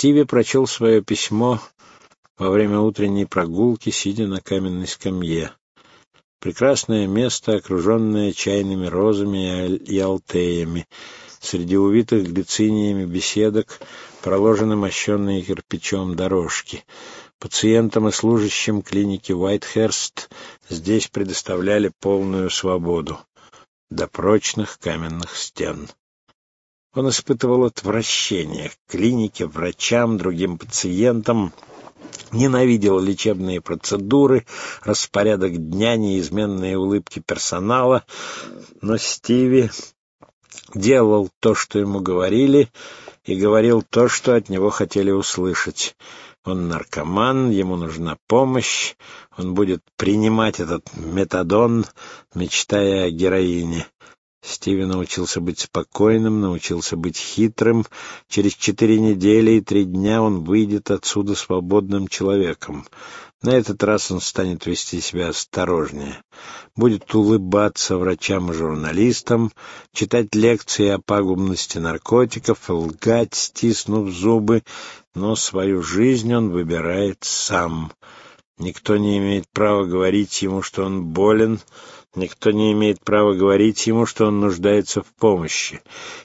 Стиви прочел свое письмо во время утренней прогулки, сидя на каменной скамье. Прекрасное место, окруженное чайными розами и алтеями. Среди увитых глициниями беседок проложены мощенные кирпичом дорожки. Пациентам и служащим клиники Уайтхерст здесь предоставляли полную свободу до прочных каменных стен. Он испытывал отвращение к клинике, врачам, другим пациентам, ненавидел лечебные процедуры, распорядок дня, неизменные улыбки персонала, но Стиви делал то, что ему говорили, и говорил то, что от него хотели услышать. Он наркоман, ему нужна помощь, он будет принимать этот метадон, мечтая о героине. Стиви научился быть спокойным, научился быть хитрым. Через четыре недели и три дня он выйдет отсюда свободным человеком. На этот раз он станет вести себя осторожнее. Будет улыбаться врачам и журналистам, читать лекции о пагубности наркотиков, лгать, стиснув зубы, но свою жизнь он выбирает сам. Никто не имеет права говорить ему, что он болен, Никто не имеет права говорить ему, что он нуждается в помощи.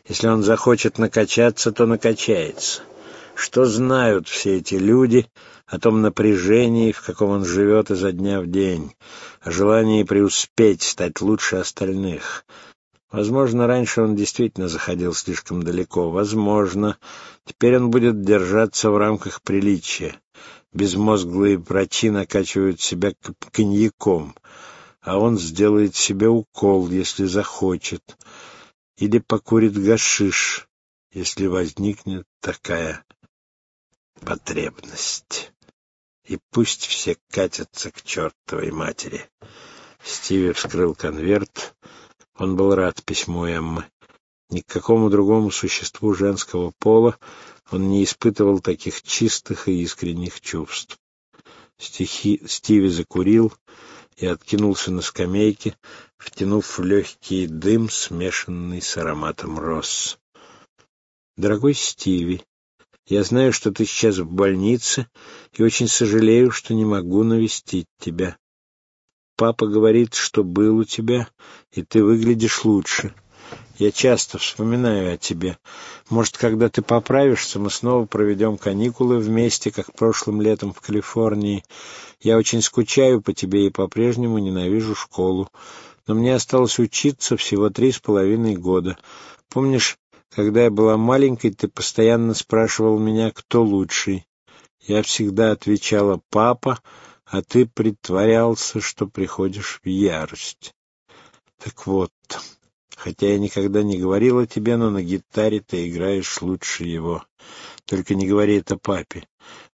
Если он захочет накачаться, то накачается. Что знают все эти люди о том напряжении, в каком он живет изо дня в день, о желании преуспеть, стать лучше остальных? Возможно, раньше он действительно заходил слишком далеко. Возможно, теперь он будет держаться в рамках приличия. Безмозглые врачи накачивают себя коньяком а он сделает себе укол, если захочет, или покурит гашиш, если возникнет такая потребность. И пусть все катятся к чертовой матери. Стиви вскрыл конверт. Он был рад письму Эммы. Ни к какому другому существу женского пола он не испытывал таких чистых и искренних чувств. Стихи Стиви закурил, и откинулся на скамейке, втянув в легкий дым, смешанный с ароматом роз. «Дорогой Стиви, я знаю, что ты сейчас в больнице, и очень сожалею, что не могу навестить тебя. Папа говорит, что был у тебя, и ты выглядишь лучше. Я часто вспоминаю о тебе. Может, когда ты поправишься, мы снова проведем каникулы вместе, как прошлым летом в Калифорнии. Я очень скучаю по тебе и по-прежнему ненавижу школу. Но мне осталось учиться всего три с половиной года. Помнишь, когда я была маленькой, ты постоянно спрашивал меня, кто лучший. Я всегда отвечала «папа», а ты притворялся, что приходишь в ярость. Так вот, хотя я никогда не говорила тебе, но на гитаре ты играешь лучше его. Только не говори это папе.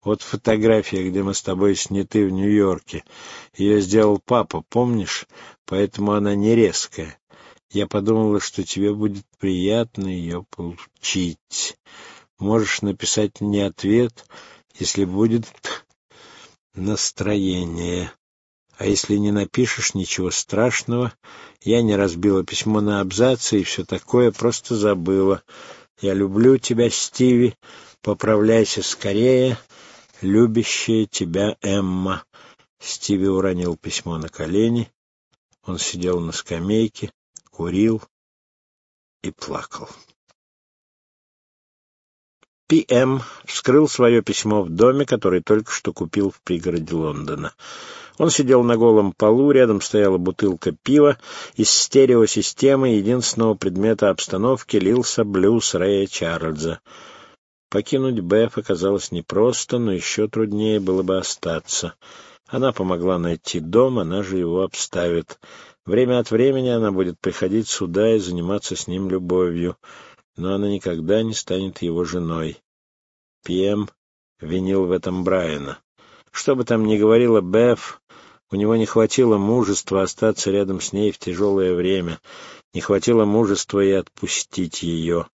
Вот фотография, где мы с тобой сняты в Нью-Йорке. Ее сделал папа, помнишь? Поэтому она не резкая. Я подумала, что тебе будет приятно ее получить. Можешь написать мне ответ, если будет настроение. А если не напишешь, ничего страшного. Я не разбила письмо на абзацы и все такое, просто забыла. Я люблю тебя, Стиви. Поправляйся скорее. Любящая тебя Эмма. Стиви уронил письмо на колени. Он сидел на скамейке, курил и плакал. П.М. вскрыл свое письмо в доме, который только что купил в пригороде Лондона. Он сидел на голом полу, рядом стояла бутылка пива, из стереосистемы единственного предмета обстановки лился блюз Рэя Чарльза. Покинуть Беф оказалось непросто, но еще труднее было бы остаться. Она помогла найти дом, она же его обставит. Время от времени она будет приходить сюда и заниматься с ним любовью, но она никогда не станет его женой. Пьем винил в этом Брайана. Что бы там ни говорила Беф, у него не хватило мужества остаться рядом с ней в тяжелое время, не хватило мужества и отпустить ее.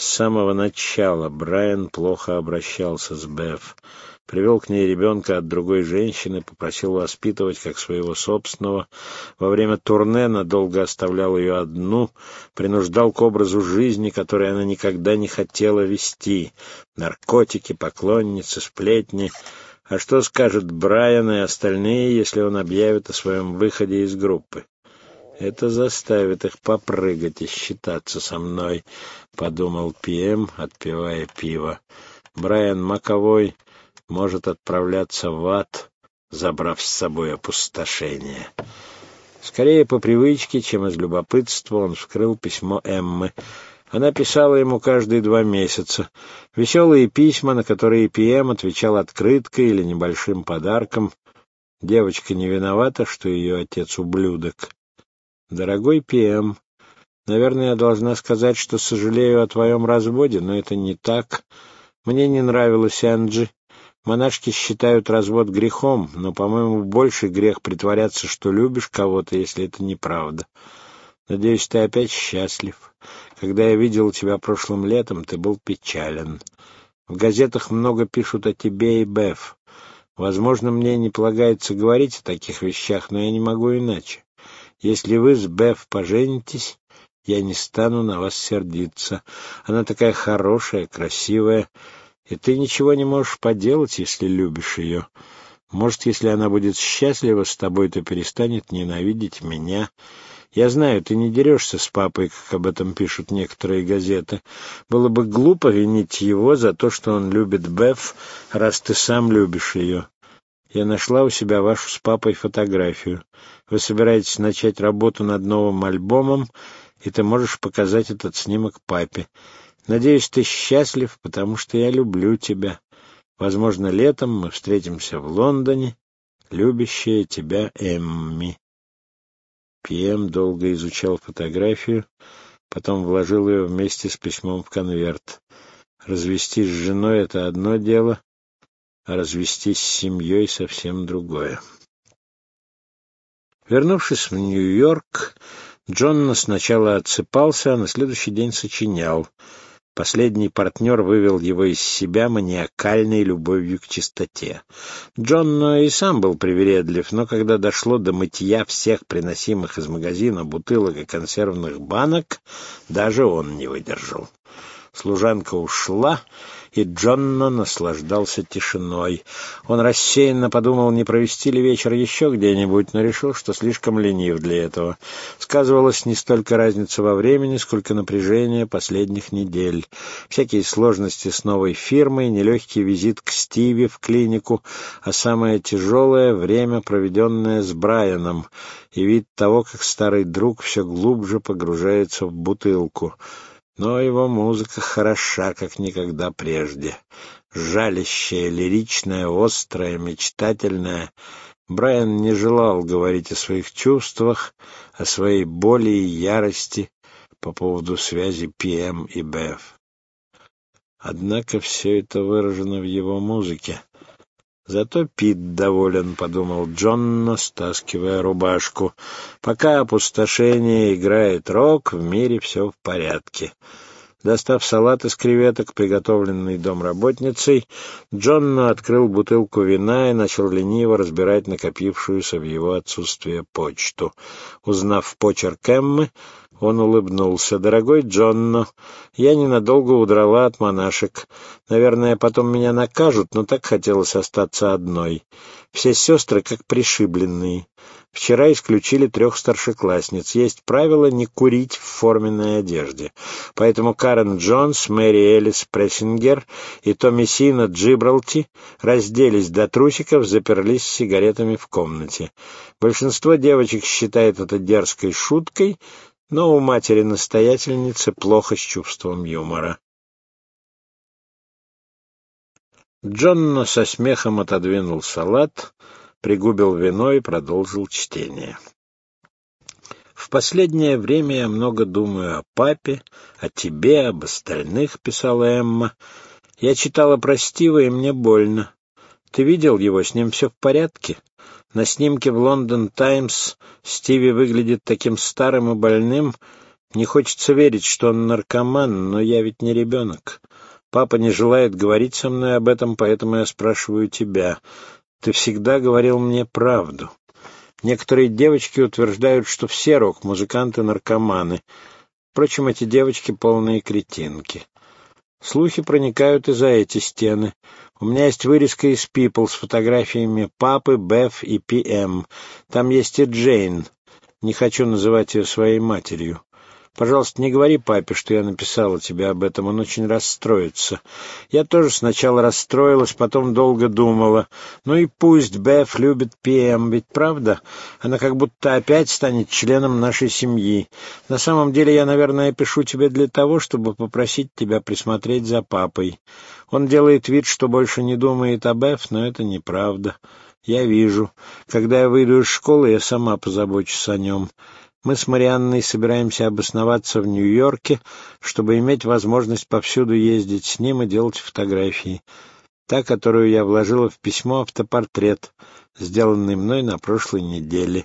С самого начала Брайан плохо обращался с Беф. Привел к ней ребенка от другой женщины, попросил воспитывать как своего собственного. Во время турне надолго оставлял ее одну, принуждал к образу жизни, который она никогда не хотела вести. Наркотики, поклонницы, сплетни. А что скажет Брайан и остальные, если он объявит о своем выходе из группы? Это заставит их попрыгать и считаться со мной, — подумал Пиэм, отпивая пиво. Брайан Маковой может отправляться в ад, забрав с собой опустошение. Скорее по привычке, чем из любопытства, он вскрыл письмо Эммы. Она писала ему каждые два месяца. Веселые письма, на которые Пиэм отвечал открыткой или небольшим подарком. Девочка не виновата, что ее отец ублюдок. «Дорогой Пиэм, наверное, я должна сказать, что сожалею о твоем разводе, но это не так. Мне не нравилась Энджи. Монашки считают развод грехом, но, по-моему, больше грех притворяться, что любишь кого-то, если это неправда. Надеюсь, ты опять счастлив. Когда я видел тебя прошлым летом, ты был печален. В газетах много пишут о тебе и Беф. Возможно, мне не полагается говорить о таких вещах, но я не могу иначе. Если вы с Беф поженитесь, я не стану на вас сердиться. Она такая хорошая, красивая, и ты ничего не можешь поделать, если любишь ее. Может, если она будет счастлива с тобой, то перестанет ненавидеть меня. Я знаю, ты не дерешься с папой, как об этом пишут некоторые газеты. Было бы глупо винить его за то, что он любит Беф, раз ты сам любишь ее. Я нашла у себя вашу с папой фотографию. Вы собираетесь начать работу над новым альбомом, и ты можешь показать этот снимок папе. Надеюсь, ты счастлив, потому что я люблю тебя. Возможно, летом мы встретимся в Лондоне. Любящая тебя Эмми. Пьем долго изучал фотографию, потом вложил ее вместе с письмом в конверт. Развестись с женой — это одно дело, а развестись с семьей — совсем другое. Вернувшись в Нью-Йорк, Джонна сначала отсыпался, а на следующий день сочинял — Последний партнер вывел его из себя маниакальной любовью к чистоте. Джон и сам был привередлив, но когда дошло до мытья всех приносимых из магазина бутылок и консервных банок, даже он не выдержал. Служанка ушла, и Джонно наслаждался тишиной. Он рассеянно подумал, не провести ли вечер еще где-нибудь, но решил, что слишком ленив для этого. Сказывалась не столько разница во времени, сколько напряжение последних недель. Всякие сложности с новой фирмой, нелегкий визит к Стиви в клинику, а самое тяжелое — время, проведенное с Брайаном, и вид того, как старый друг все глубже погружается в бутылку — но его музыка хороша, как никогда прежде. Жалящая, лиричная, острая, мечтательная. Брайан не желал говорить о своих чувствах, о своей боли и ярости по поводу связи ПМ и БФ. Однако все это выражено в его музыке. Зато Пит доволен, — подумал Джонно, стаскивая рубашку. Пока опустошение играет рок, в мире все в порядке. Достав салат из креветок, приготовленный домработницей, Джонно открыл бутылку вина и начал лениво разбирать накопившуюся в его отсутствие почту. Узнав почерк Эммы, он улыбнулся. «Дорогой Джонно, я ненадолго удрала от монашек. Наверное, потом меня накажут, но так хотелось остаться одной. Все сестры как пришибленные. Вчера исключили трех старшеклассниц. Есть правило не курить в форменной одежде. Поэтому Карен Джонс, Мэри Элис Прессингер и Томми Сина Джибралти разделись до трусиков, заперлись с сигаретами в комнате. Большинство девочек считает это дерзкой шуткой, но у матери-настоятельницы плохо с чувством юмора. Джонно со смехом отодвинул салат, пригубил вино и продолжил чтение. «В последнее время я много думаю о папе, о тебе, об остальных», — писала Эмма. «Я читала про Стива, и мне больно. Ты видел его, с ним все в порядке?» На снимке в «Лондон Таймс» Стиви выглядит таким старым и больным, Не хочется верить, что он наркоман, но я ведь не ребенок. Папа не желает говорить со мной об этом, поэтому я спрашиваю тебя. Ты всегда говорил мне правду. Некоторые девочки утверждают, что все рок-музыканты наркоманы. Впрочем, эти девочки полные кретинки. Слухи проникают и за эти стены. У меня есть вырезка из People с фотографиями папы, Беф и Пи-Эм. Там есть и Джейн. Не хочу называть ее своей матерью. Пожалуйста, не говори папе, что я написала тебе об этом, он очень расстроится. Я тоже сначала расстроилась, потом долго думала. Ну и пусть Беф любит ПМ, ведь правда? Она как будто опять станет членом нашей семьи. На самом деле я, наверное, пишу тебе для того, чтобы попросить тебя присмотреть за папой. Он делает вид, что больше не думает о Беф, но это неправда. Я вижу. Когда я выйду из школы, я сама позабочусь о нем. Мы с Марианной собираемся обосноваться в Нью-Йорке, чтобы иметь возможность повсюду ездить с ним и делать фотографии. Та, которую я вложила в письмо автопортрет, сделанный мной на прошлой неделе.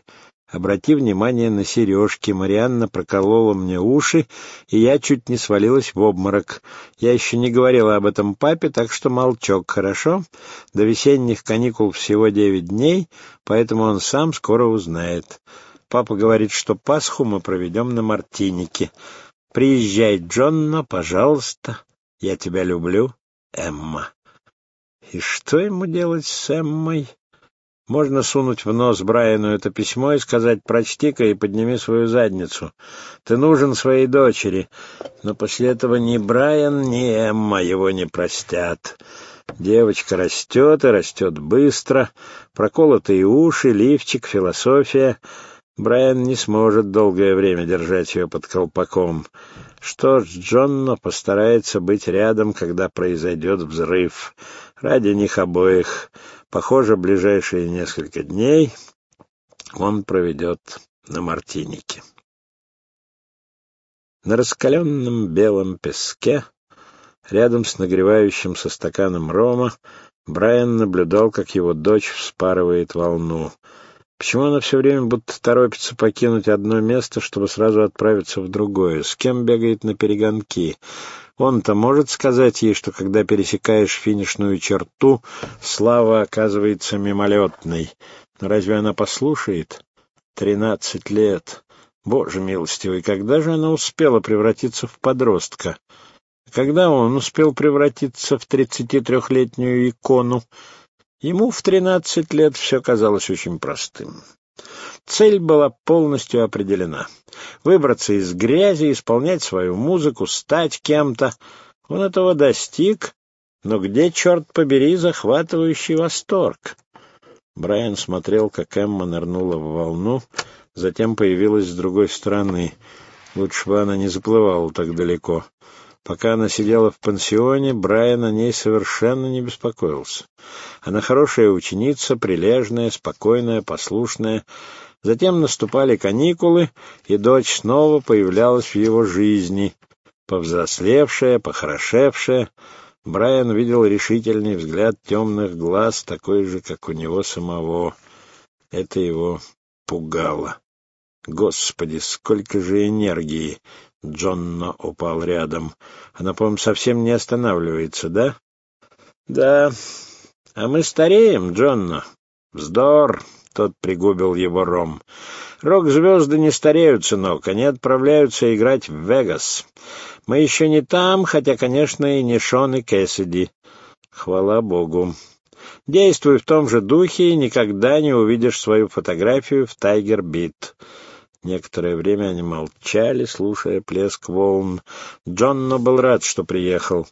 Обрати внимание на сережки. Марианна проколола мне уши, и я чуть не свалилась в обморок. Я еще не говорила об этом папе, так что молчок, хорошо? До весенних каникул всего девять дней, поэтому он сам скоро узнает. Папа говорит, что Пасху мы проведем на Мартинике. Приезжай, Джонно, пожалуйста. Я тебя люблю, Эмма. И что ему делать с Эммой? Можно сунуть в нос Брайану это письмо и сказать «прочти-ка и подними свою задницу». Ты нужен своей дочери. Но после этого ни Брайан, ни Эмма его не простят. Девочка растет и растет быстро. Проколотые уши, лифчик, философия — Брайан не сможет долгое время держать ее под колпаком. Что ж, Джонно постарается быть рядом, когда произойдет взрыв. Ради них обоих. Похоже, ближайшие несколько дней он проведет на Мартинике. На раскаленном белом песке, рядом с нагревающимся стаканом рома, Брайан наблюдал, как его дочь вспарывает волну — Почему она все время будто торопится покинуть одно место, чтобы сразу отправиться в другое? С кем бегает на перегонки? Он-то может сказать ей, что когда пересекаешь финишную черту, слава оказывается мимолетной. Но разве она послушает? Тринадцать лет. Боже милостивый, когда же она успела превратиться в подростка? Когда он успел превратиться в тридцатитрехлетнюю икону? Ему в тринадцать лет все казалось очень простым. Цель была полностью определена. Выбраться из грязи, исполнять свою музыку, стать кем-то. Он этого достиг, но где, черт побери, захватывающий восторг? Брайан смотрел, как Эмма нырнула в волну, затем появилась с другой стороны. Лучше бы она не заплывала так далеко. Пока она сидела в пансионе, Брайан о ней совершенно не беспокоился. Она хорошая ученица, прилежная, спокойная, послушная. Затем наступали каникулы, и дочь снова появлялась в его жизни. Повзрослевшая, похорошевшая, Брайан увидел решительный взгляд темных глаз, такой же, как у него самого. Это его пугало. Господи, сколько же энергии! Джонно упал рядом. Она, по-моему, совсем не останавливается, да? Да. А мы стареем, Джонно. Вздор. Тот пригубил его ром. Рок-звезды не стареют, сынок. Они отправляются играть в Вегас. Мы еще не там, хотя, конечно, и не Шон и Кэссиди. Хвала Богу. Действуй в том же духе и никогда не увидишь свою фотографию в «Тайгер-бит». Некоторое время они молчали, слушая плеск волн. Джонно был рад, что приехал.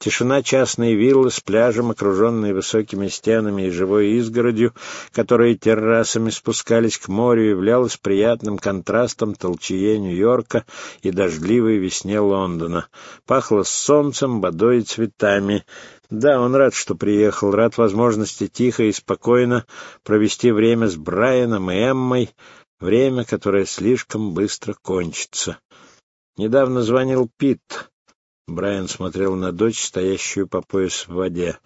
Тишина частной виллы с пляжем, окруженной высокими стенами и живой изгородью, которые террасами спускались к морю, являлась приятным контрастом толчее Нью-Йорка и дождливой весне Лондона. Пахло солнцем, водой и цветами. Да, он рад, что приехал, рад возможности тихо и спокойно провести время с Брайаном и Эммой, Время, которое слишком быстро кончится. Недавно звонил Пит. Брайан смотрел на дочь, стоящую по пояс в воде.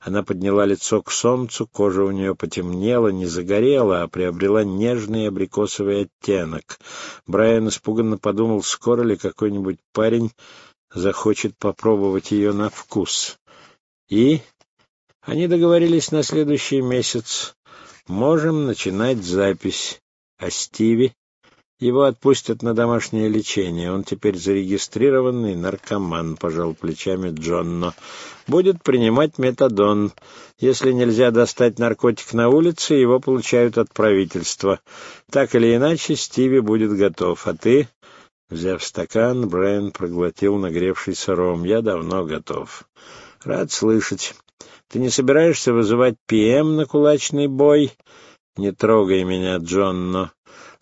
Она подняла лицо к солнцу, кожа у нее потемнела, не загорела, а приобрела нежный абрикосовый оттенок. Брайан испуганно подумал, скоро ли какой-нибудь парень захочет попробовать ее на вкус. И они договорились на следующий месяц. Можем начинать запись. А Стиви? Его отпустят на домашнее лечение. Он теперь зарегистрированный наркоман, пожал плечами Джонно. Будет принимать метадон. Если нельзя достать наркотик на улице, его получают от правительства. Так или иначе, Стиви будет готов. А ты? Взяв стакан, Брайан проглотил нагревшийся ром. Я давно готов. Рад слышать. Ты не собираешься вызывать ПМ на кулачный бой? Не трогай меня, Джонно.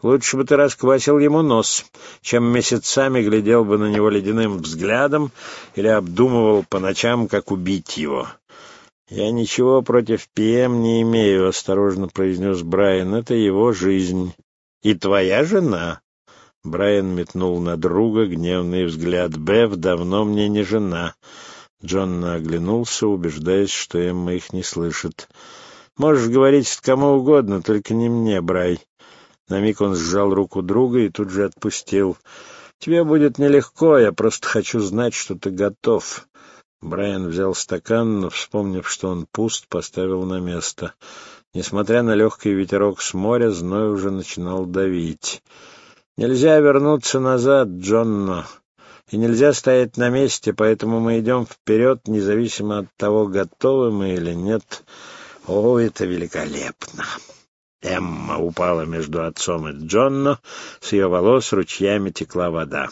Лучше бы ты расквасил ему нос, чем месяцами глядел бы на него ледяным взглядом или обдумывал по ночам, как убить его. «Я ничего против ПМ не имею», — осторожно произнес Брайан. «Это его жизнь. И твоя жена». Брайан метнул на друга гневный взгляд. «Бев давно мне не жена». Джон оглянулся, убеждаясь, что Эмма их не слышит. «Можешь говорить кому угодно, только не мне, Брай. На миг он сжал руку друга и тут же отпустил. «Тебе будет нелегко, я просто хочу знать, что ты готов». Брайан взял стакан, но, вспомнив, что он пуст, поставил на место. Несмотря на легкий ветерок с моря, зной уже начинал давить. «Нельзя вернуться назад, Джонно, и нельзя стоять на месте, поэтому мы идем вперед, независимо от того, готовы мы или нет. О, это великолепно!» Эмма упала между отцом и Джонно, с ее волос ручьями текла вода.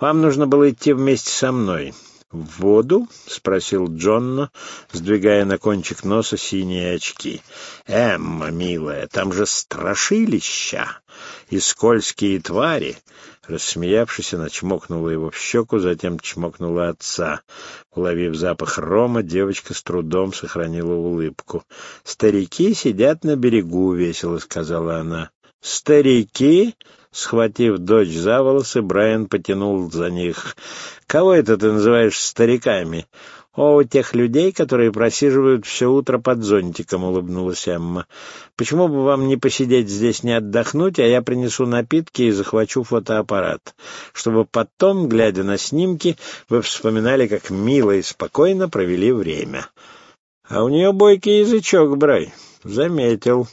«Вам нужно было идти вместе со мной». «В воду?» — спросил Джонно, сдвигая на кончик носа синие очки. «Эмма, милая, там же страшилища и скользкие твари. Рассмеявшись, она чмокнула его в щеку, затем чмокнула отца. Уловив запах рома, девочка с трудом сохранила улыбку. «Старики сидят на берегу», — весело сказала она. «Старики?» Схватив дочь за волосы, Брайан потянул за них. «Кого это ты называешь стариками?» «О, тех людей, которые просиживают все утро под зонтиком», — улыбнулась Эмма. «Почему бы вам не посидеть здесь, не отдохнуть, а я принесу напитки и захвачу фотоаппарат, чтобы потом, глядя на снимки, вы вспоминали, как мило и спокойно провели время». «А у нее бойкий язычок, Брай». «Заметил.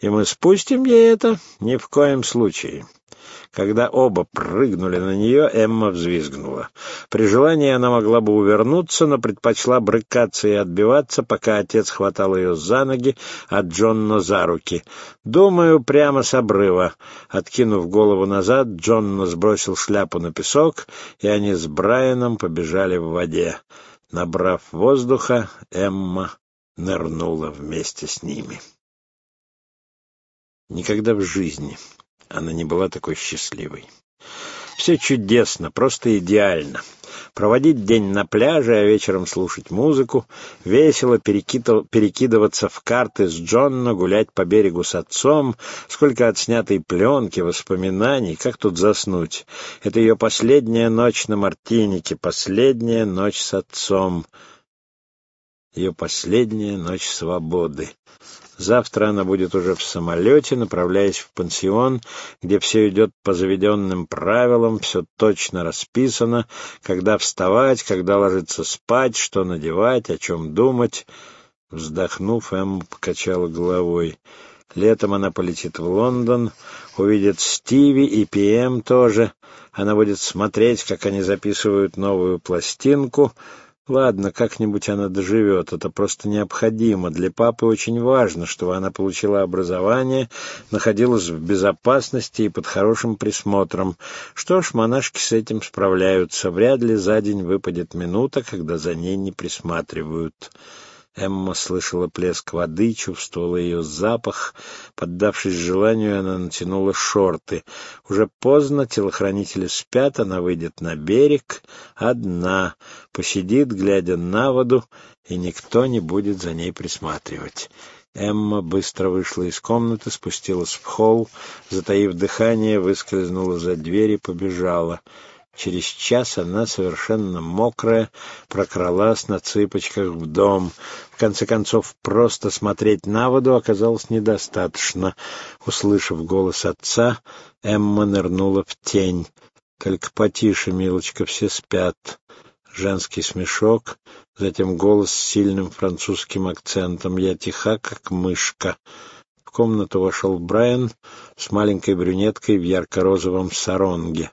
И мы спустим ей это? Ни в коем случае». Когда оба прыгнули на нее, Эмма взвизгнула. При желании она могла бы увернуться, но предпочла брыкаться и отбиваться, пока отец хватал ее за ноги, а Джонно за руки. «Думаю, прямо с обрыва». Откинув голову назад, Джонно сбросил шляпу на песок, и они с Брайаном побежали в воде. Набрав воздуха, Эмма нырнула вместе с ними. Никогда в жизни она не была такой счастливой. Все чудесно, просто идеально. Проводить день на пляже, а вечером слушать музыку, весело перекидываться в карты с Джонно, гулять по берегу с отцом, сколько отснятой пленки, воспоминаний, как тут заснуть. Это ее последняя ночь на Мартинике, последняя ночь с отцом, ее последняя ночь свободы. Завтра она будет уже в самолете, направляясь в пансион, где все идет по заведенным правилам, все точно расписано, когда вставать, когда ложиться спать, что надевать, о чем думать. Вздохнув, Эмма покачала головой. Летом она полетит в Лондон, увидит Стиви и Пи-Эм тоже. Она будет смотреть, как они записывают новую пластинку — Ладно, как-нибудь она доживет, это просто необходимо. Для папы очень важно, чтобы она получила образование, находилась в безопасности и под хорошим присмотром. Что ж, монашки с этим справляются. Вряд ли за день выпадет минута, когда за ней не присматривают. Эмма слышала плеск воды, чувствовала ее запах. Поддавшись желанию, она натянула шорты. Уже поздно, телохранители спят, она выйдет на берег одна, посидит, глядя на воду, и никто не будет за ней присматривать. Эмма быстро вышла из комнаты, спустилась в холл, затаив дыхание, выскользнула за дверь и побежала. Через час она, совершенно мокрая, прокралась на цыпочках в дом. В конце концов, просто смотреть на воду оказалось недостаточно. Услышав голос отца, Эмма нырнула в тень. «Только потише, милочка, все спят». Женский смешок, затем голос с сильным французским акцентом. «Я тиха, как мышка». В комнату вошел Брайан с маленькой брюнеткой в ярко-розовом саронге.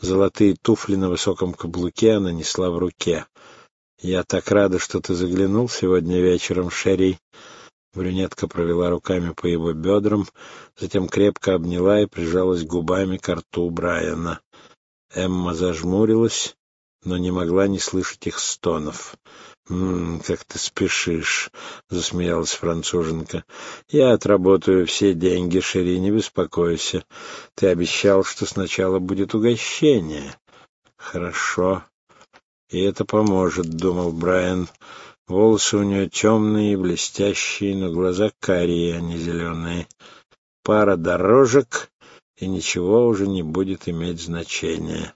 Золотые туфли на высоком каблуке она несла в руке. «Я так рада, что ты заглянул сегодня вечером, Шерри». Брюнетка провела руками по его бедрам, затем крепко обняла и прижалась губами к рту Брайана. Эмма зажмурилась, но не могла не слышать их стонов. «М -м, как ты спешишь», — засмеялась француженка. «Я отработаю все деньги, Шери, не беспокойся. Ты обещал, что сначала будет угощение». «Хорошо. И это поможет», — думал Брайан. Волосы у нее темные и блестящие, но глаза карие, а не зеленые. Пара дорожек, и ничего уже не будет иметь значения.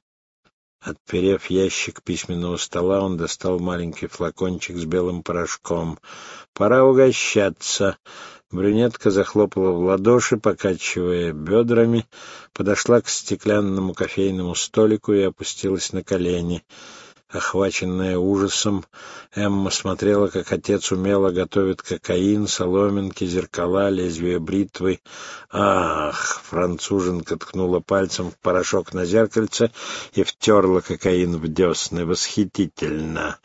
Отперев ящик письменного стола, он достал маленький флакончик с белым порошком. «Пора угощаться!» Брюнетка захлопала в ладоши, покачивая бедрами, подошла к стеклянному кофейному столику и опустилась на колени. Охваченная ужасом, Эмма смотрела, как отец умело готовит кокаин, соломинки, зеркала, лезвие бритвы. «Ах!» — француженка ткнула пальцем в порошок на зеркальце и втерла кокаин в десны. «Восхитительно!»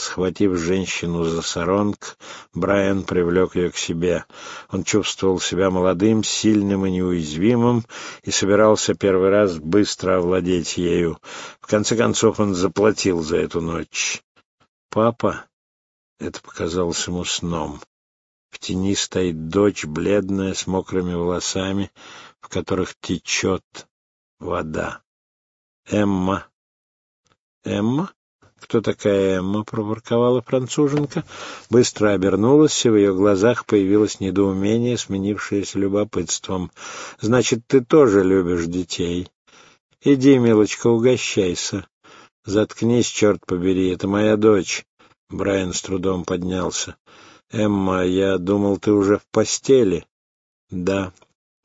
Схватив женщину за саронг, Брайан привлек ее к себе. Он чувствовал себя молодым, сильным и неуязвимым и собирался первый раз быстро овладеть ею. В конце концов он заплатил за эту ночь. «Папа?» — это показалось ему сном. В тени стоит дочь, бледная, с мокрыми волосами, в которых течет вода. «Эмма!» «Эмма?» «Кто такая Эмма?» — проворковала француженка. Быстро обернулась, и в ее глазах появилось недоумение, сменившееся любопытством. «Значит, ты тоже любишь детей?» «Иди, милочка, угощайся». «Заткнись, черт побери, это моя дочь». Брайан с трудом поднялся. «Эмма, я думал, ты уже в постели». «Да».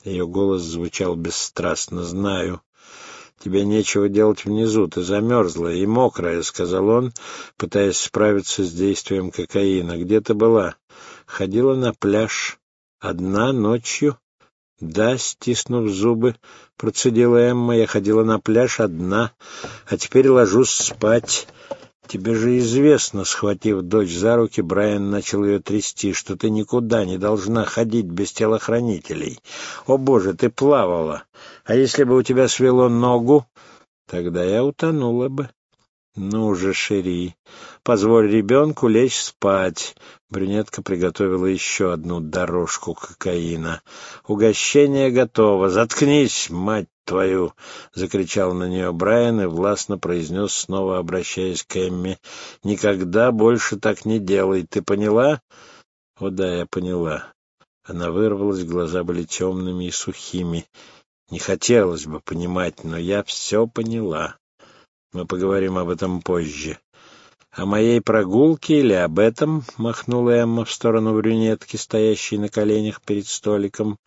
Ее голос звучал бесстрастно. «Знаю. Тебе нечего делать внизу, ты замерзла и мокрая», — сказал он, пытаясь справиться с действием кокаина. «Где ты была?» «Ходила на пляж. Одна ночью?» «Да», — стиснув зубы, процедила Эмма, — «я ходила на пляж одна, а теперь ложусь спать». «Тебе же известно», — схватив дочь за руки, Брайан начал ее трясти, «что ты никуда не должна ходить без телохранителей. О, Боже, ты плавала! А если бы у тебя свело ногу, тогда я утонула бы». «Ну же, Шери, позволь ребенку лечь спать». Брюнетка приготовила еще одну дорожку кокаина. «Угощение готово. Заткнись, мать твою!» — закричал на нее Брайан и властно произнес, снова обращаясь к Эмми. «Никогда больше так не делай. Ты поняла?» «О да, я поняла». Она вырвалась, глаза были темными и сухими. Не хотелось бы понимать, но я все поняла. Мы поговорим об этом позже. О моей прогулке или об этом, махнула Эмма в сторону брюнетки, стоящей на коленях перед столиком.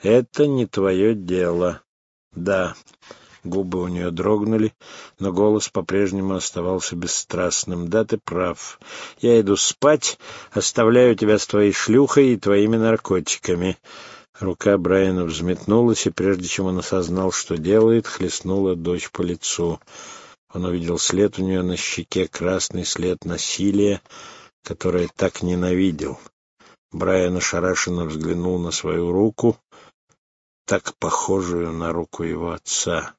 Это не твое дело. Да, губы у нее дрогнули, но голос по-прежнему оставался бесстрастным. Да, ты прав. Я иду спать, оставляю тебя с твоей шлюхой и твоими наркотиками. Рука Брайана взметнулась, и прежде чем он осознал, что делает, хлестнула дочь по лицу. Он увидел след у нее на щеке, красный след насилия, которое так ненавидел. Брайан ошарашенно взглянул на свою руку, так похожую на руку его отца.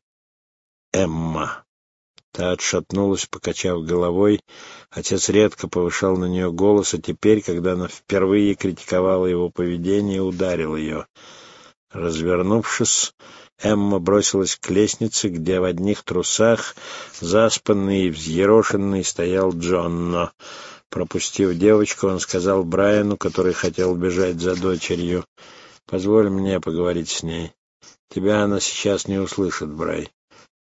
Эмма. Та отшатнулась, покачав головой. Отец редко повышал на нее голос, а теперь, когда она впервые критиковала его поведение, ударил ее. Развернувшись, Эмма бросилась к лестнице, где в одних трусах, заспанный и взъерошенный, стоял Джонно. Пропустив девочку, он сказал Брайану, который хотел бежать за дочерью, «Позволь мне поговорить с ней. Тебя она сейчас не услышит, Брай.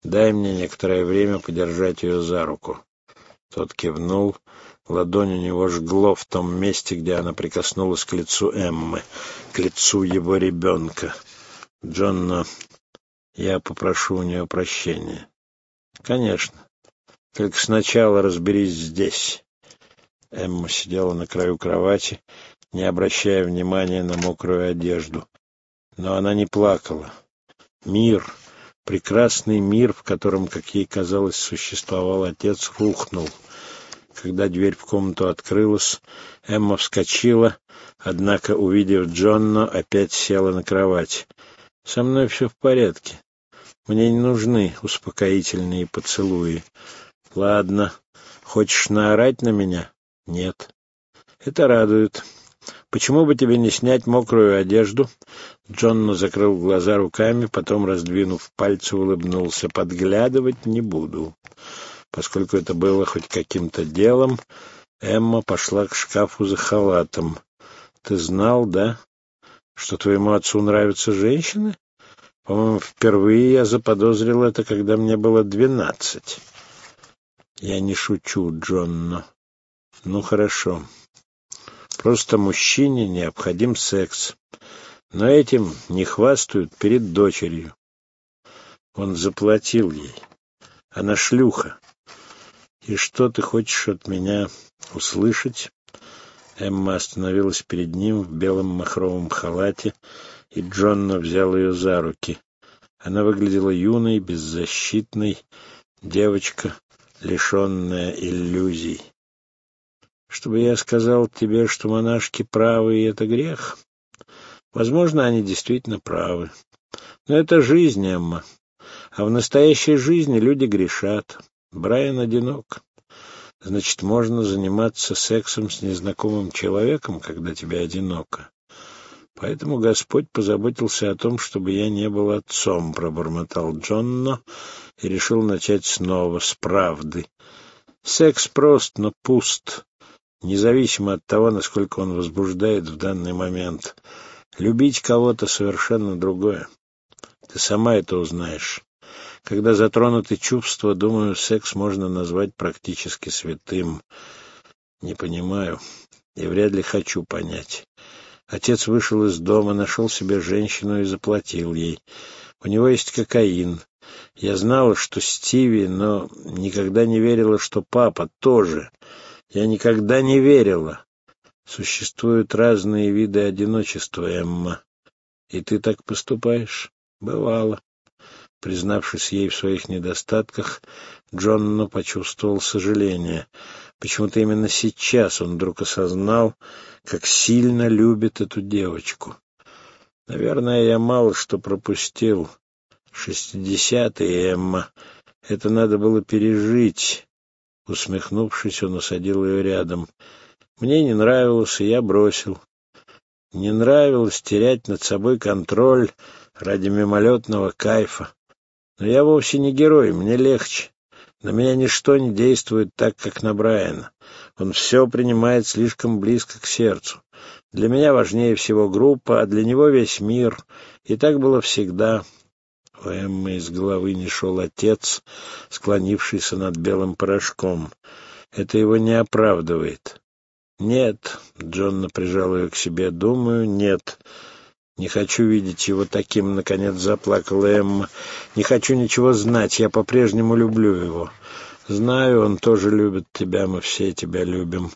Дай мне некоторое время подержать ее за руку. Тот кивнул. Ладонь у него жгло в том месте, где она прикоснулась к лицу Эммы, к лицу его ребенка. Джонно, я попрошу у нее прощения. Конечно. Только сначала разберись здесь. Эмма сидела на краю кровати, не обращая внимания на мокрую одежду. Но она не плакала. Мир, прекрасный мир, в котором, как ей казалось, существовал отец, рухнул. Когда дверь в комнату открылась, Эмма вскочила, однако, увидев Джонна, опять села на кровать. «Со мной все в порядке. Мне не нужны успокоительные поцелуи. Ладно. Хочешь наорать на меня? Нет. Это радует. Почему бы тебе не снять мокрую одежду? Джонно закрыл глаза руками, потом, раздвинув пальцы, улыбнулся. Подглядывать не буду. Поскольку это было хоть каким-то делом, Эмма пошла к шкафу за халатом. Ты знал, да, что твоему отцу нравятся женщины? По-моему, впервые я заподозрил это, когда мне было двенадцать. Я не шучу, Джонно. Ну, хорошо. Просто мужчине необходим секс. Но этим не хвастают перед дочерью. Он заплатил ей. Она шлюха. И что ты хочешь от меня услышать? Эмма остановилась перед ним в белом махровом халате, и Джонно взял ее за руки. Она выглядела юной, беззащитной. Девочка лишенная иллюзий. Чтобы я сказал тебе, что монашки правы, и это грех? Возможно, они действительно правы. Но это жизнь, Эмма. А в настоящей жизни люди грешат. Брайан одинок. Значит, можно заниматься сексом с незнакомым человеком, когда тебе одиноко. Поэтому Господь позаботился о том, чтобы я не был отцом, пробормотал Джонно и решил начать снова, с правды. Секс прост, но пуст, независимо от того, насколько он возбуждает в данный момент. Любить кого-то совершенно другое. Ты сама это узнаешь. Когда затронуты чувства, думаю, секс можно назвать практически святым. Не понимаю и вряд ли хочу понять. Отец вышел из дома, нашел себе женщину и заплатил ей. У него есть кокаин. Я знала, что Стиви, но никогда не верила, что папа тоже. Я никогда не верила. Существуют разные виды одиночества, Эмма. И ты так поступаешь? Бывало. Признавшись ей в своих недостатках, Джонно почувствовал сожаление. Почему-то именно сейчас он вдруг осознал, как сильно любит эту девочку. Наверное, я мало что пропустил. Шестидесятые, Эмма. Это надо было пережить. Усмехнувшись, он усадил ее рядом. Мне не нравилось, и я бросил. Не нравилось терять над собой контроль ради мимолетного кайфа. Но я вовсе не герой, мне легче. На меня ничто не действует так, как на Брайана. Он все принимает слишком близко к сердцу. Для меня важнее всего группа, а для него весь мир. И так было всегда. У Эммы из головы не шел отец, склонившийся над белым порошком. Это его не оправдывает. «Нет», — Джонна прижал ее к себе, — «думаю, нет». «Не хочу видеть его таким», — наконец заплакала Эмма. «Не хочу ничего знать, я по-прежнему люблю его. Знаю, он тоже любит тебя, мы все тебя любим.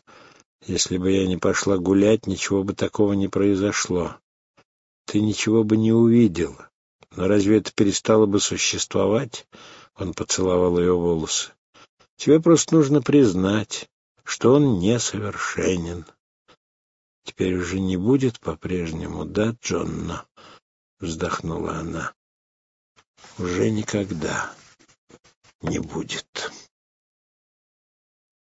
Если бы я не пошла гулять, ничего бы такого не произошло. Ты ничего бы не увидела. Но разве это перестало бы существовать?» Он поцеловал ее волосы. «Тебе просто нужно признать, что он несовершенен». Теперь уже не будет по-прежнему, да, Джонна? Вздохнула она. Уже никогда не будет.